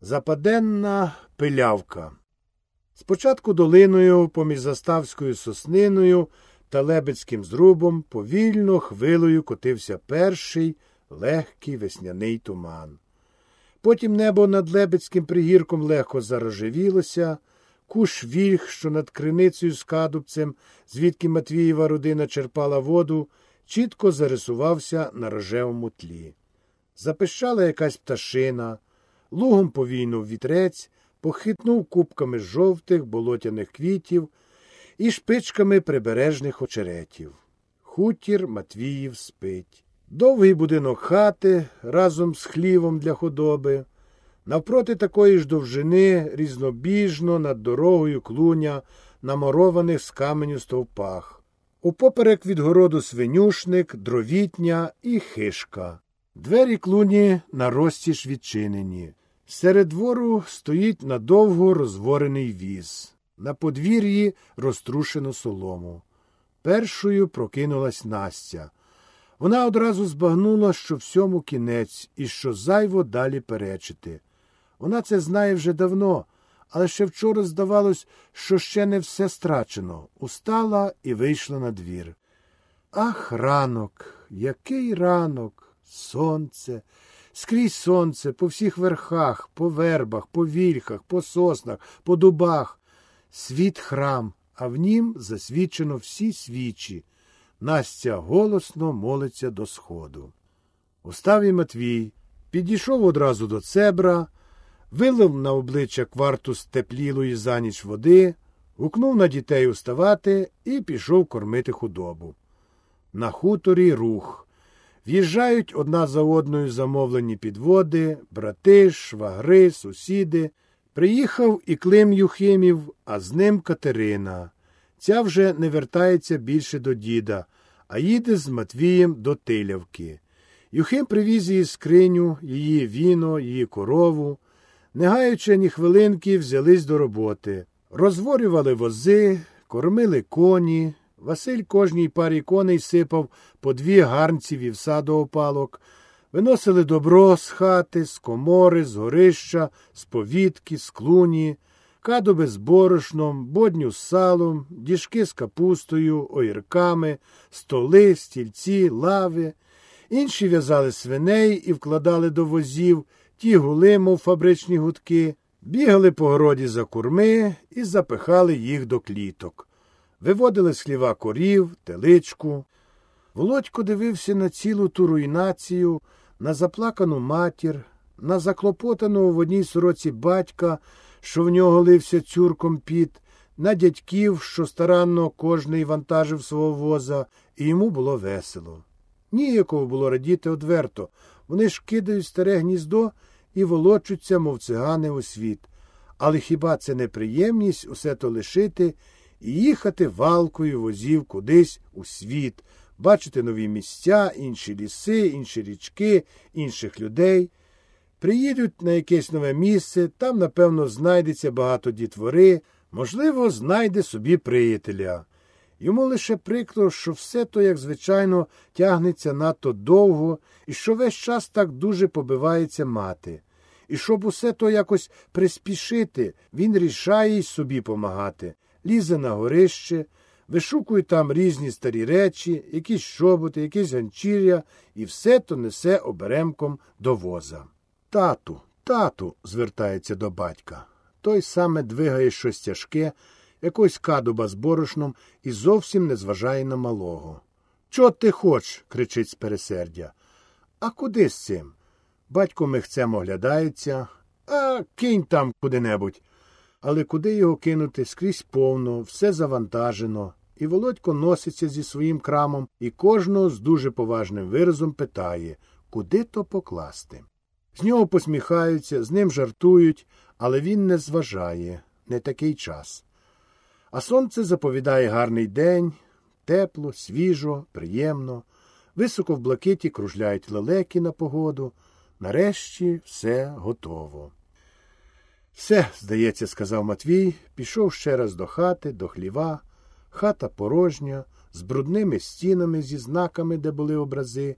Западенна пилявка. Спочатку долиною поміж заставською сосниною та лебедським зрубом повільно хвилою котився перший легкий весняний туман. Потім небо над лебедським пригірком легко зарожевілося, куш вільг, що над криницею з кадубцем, звідки Матвієва родина черпала воду, чітко зарисувався на рожевому тлі. Запищала якась пташина, лугом повійнув вітрець, похитнув кубками жовтих болотяних квітів і шпичками прибережних очеретів. Хутір Матвіїв спить. Довгий будинок хати разом з хлівом для худоби. Навпроти такої ж довжини різнобіжно над дорогою клуня, наморованих з каменю стовпах. Упоперек від городу свинюшник, дровітня і хишка. Двері клуні на розтіж відчинені. Серед двору стоїть надовго розворений віз. На подвір'ї розтрушено солому. Першою прокинулась Настя. Вона одразу збагнула, що всьому кінець і що зайво далі перечити. Вона це знає вже давно, але ще вчора здавалось, що ще не все страчено. Устала і вийшла на двір. Ах, ранок, який ранок, сонце, скрізь сонце, по всіх верхах, по вербах, по вільхах, по соснах, по дубах. Світ храм, а в нім засвічено всі свічі. Настя голосно молиться до сходу. Устав і Матвій, підійшов одразу до цебра, вилив на обличчя кварту степлілої за ніч води, гукнув на дітей уставати і пішов кормити худобу. На хуторі рух. В'їжджають одна за одною замовлені підводи, брати, швагри, сусіди. Приїхав і Клим Юхимів, а з ним Катерина. Ця вже не вертається більше до діда, а їде з Матвієм до Тилявки. Юхим привіз її скриню, її віно, її корову. Не гаючи ні хвилинки, взялись до роботи. Розворювали вози, кормили коні. Василь кожній парі коней сипав по дві гарнці вівса до опалок. Виносили добро з хати, з комори, з горища, з повітки, з клуні, кадуби з борошном, бодню з салом, діжки з капустою, огірками, столи, стільці, лави. Інші в'язали свиней і вкладали до возів, ті гули, мов фабричні гудки, бігали по городі за курми і запихали їх до кліток. Виводили з хліва корів, теличку. Володько дивився на цілу ту руйнацію, на заплакану матір, на заклопотаного в одній сороці батька, що в нього лився цюрком піт, на дядьків, що старанно кожний вантажив свого воза, і йому було весело. Ніякого було радіти одверто. Вони ж кидають старе гніздо і волочуться, мов цигани у світ. Але хіба це неприємність усе то лишити і їхати валкою возів кудись у світ, бачити нові місця, інші ліси, інші річки, інших людей. Приїдуть на якесь нове місце, там, напевно, знайдеться багато дітвори, можливо, знайде собі приятеля. Йому лише прикро, що все то, як звичайно, тягнеться надто довго і що весь час так дуже побивається мати. І щоб усе то якось приспішити, він рішає й собі помагати, лізе на горище, вишукує там різні старі речі, якісь шоботи, якісь ганчір'я, і все то несе оберемком до воза. Тату, тату, звертається до батька. Той саме двигає щось тяжке, якось кадуба з борошном і зовсім не зважає на малого. Чого ти хоч? кричить з пересердя. А куди з цим? Батько михцем оглядається, а кинь там куди-небудь. Але куди його кинути скрізь повно, все завантажено, і Володько носиться зі своїм крамом і кожного з дуже поважним виразом питає, куди то покласти. З нього посміхаються, з ним жартують, але він не зважає, не такий час. А сонце заповідає гарний день, тепло, свіжо, приємно. Високо в блакиті кружляють лелеки на погоду. Нарешті все готово. Все, здається, сказав Матвій, пішов ще раз до хати, до хліва. Хата порожня, з брудними стінами зі знаками, де були образи,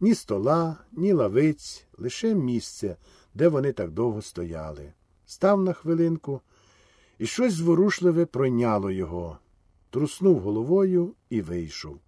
ні стола, ні лавиць, лише місце, де вони так довго стояли. Став на хвилинку, і щось зворушливе пройняло його. Труснув головою і вийшов.